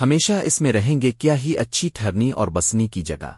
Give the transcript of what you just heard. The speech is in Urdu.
ہمیشہ اس میں رہیں گے کیا ہی اچھی ٹھہرنی اور بسنی کی جگہ۔